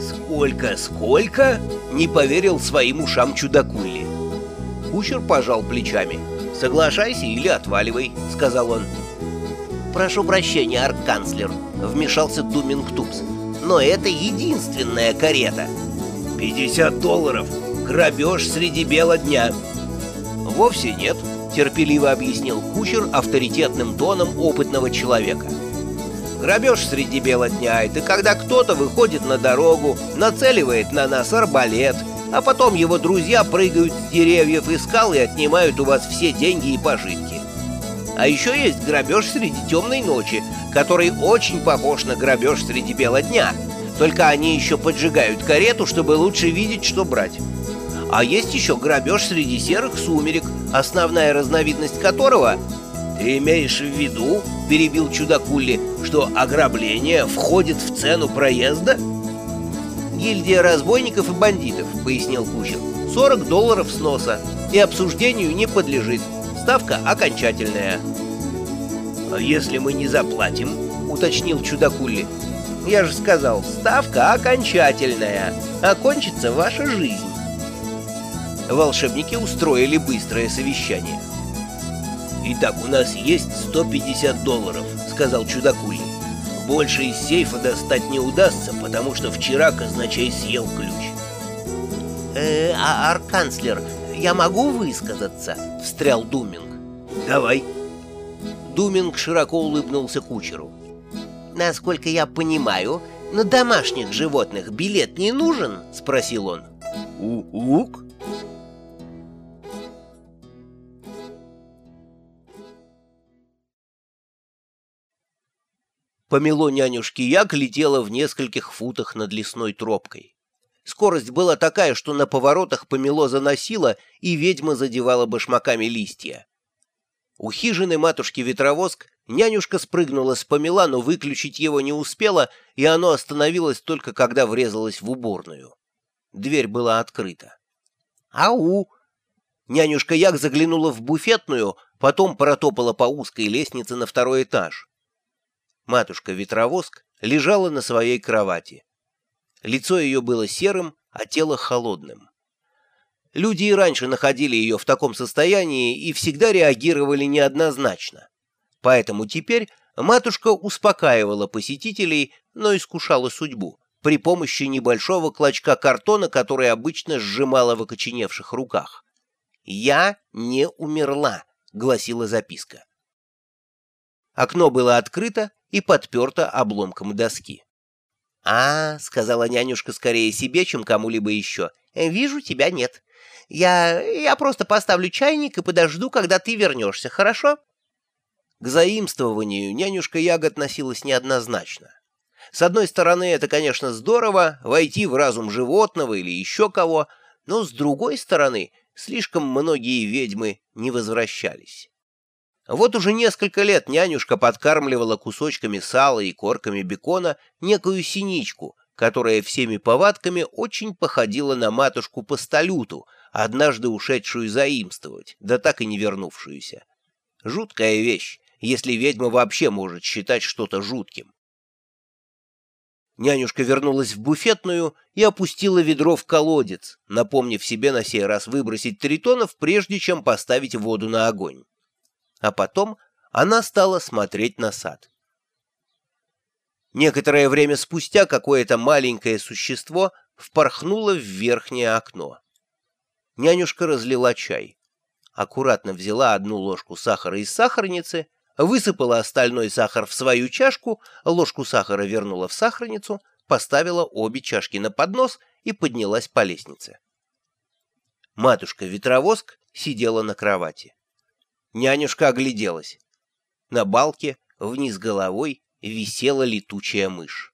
«Сколько, сколько?» — не поверил своим ушам чудакули. Кучер пожал плечами. «Соглашайся или отваливай», — сказал он. «Прошу прощения, арканцлер», — вмешался Думинг Тупс. «Но это единственная карета». «Пятьдесят долларов! Грабеж среди бела дня!» «Вовсе нет», — терпеливо объяснил кучер авторитетным тоном опытного человека. Грабеж среди бела дня — это когда кто-то выходит на дорогу, нацеливает на нас арбалет, а потом его друзья прыгают с деревьев и скал и отнимают у вас все деньги и пожитки. А еще есть грабеж среди темной ночи, который очень похож на грабеж среди бела дня, только они еще поджигают карету, чтобы лучше видеть, что брать. А есть еще грабеж среди серых сумерек, основная разновидность которого «Ты имеешь в виду, — перебил чудакули, — что ограбление входит в цену проезда?» «Гильдия разбойников и бандитов», — пояснил кучер. «40 долларов сноса и обсуждению не подлежит. Ставка окончательная». «А если мы не заплатим?» — уточнил чудакули. «Я же сказал, ставка окончательная. Окончится ваша жизнь». Волшебники устроили быстрое совещание. «Итак, у нас есть 150 долларов», — сказал чудакули. «Больше из сейфа достать не удастся, потому что вчера казначей съел ключ». «Э, а арканцлер, я могу высказаться?» — встрял Думинг. «Давай». Думинг широко улыбнулся кучеру. «Насколько я понимаю, на домашних животных билет не нужен?» — спросил он. «У-ук?» Помело нянюшки Як летела в нескольких футах над лесной тропкой. Скорость была такая, что на поворотах помело заносило, и ведьма задевала башмаками листья. У хижины матушки-ветровоск нянюшка спрыгнула с помела, но выключить его не успела, и оно остановилось только когда врезалось в уборную. Дверь была открыта. «Ау!» Нянюшка Як заглянула в буфетную, потом протопала по узкой лестнице на второй этаж. Матушка-ветровоск лежала на своей кровати. Лицо ее было серым, а тело холодным. Люди и раньше находили ее в таком состоянии и всегда реагировали неоднозначно. Поэтому теперь матушка успокаивала посетителей, но искушала судьбу при помощи небольшого клочка картона, который обычно сжимала в окоченевших руках. «Я не умерла», — гласила записка. Окно было открыто, и подперта обломком доски. «А, — сказала нянюшка скорее себе, чем кому-либо еще, — вижу, тебя нет. Я... я просто поставлю чайник и подожду, когда ты вернешься, хорошо?» К заимствованию нянюшка Яг относилась неоднозначно. С одной стороны, это, конечно, здорово, войти в разум животного или еще кого, но с другой стороны, слишком многие ведьмы не возвращались. Вот уже несколько лет нянюшка подкармливала кусочками сала и корками бекона некую синичку, которая всеми повадками очень походила на матушку Постолюту, однажды ушедшую заимствовать, да так и не вернувшуюся. Жуткая вещь, если ведьма вообще может считать что-то жутким. Нянюшка вернулась в буфетную и опустила ведро в колодец, напомнив себе на сей раз выбросить тритонов, прежде чем поставить воду на огонь а потом она стала смотреть на сад. Некоторое время спустя какое-то маленькое существо впорхнуло в верхнее окно. Нянюшка разлила чай. Аккуратно взяла одну ложку сахара из сахарницы, высыпала остальной сахар в свою чашку, ложку сахара вернула в сахарницу, поставила обе чашки на поднос и поднялась по лестнице. Матушка-ветровоск сидела на кровати. Нянюшка огляделась. На балке, вниз головой, висела летучая мышь.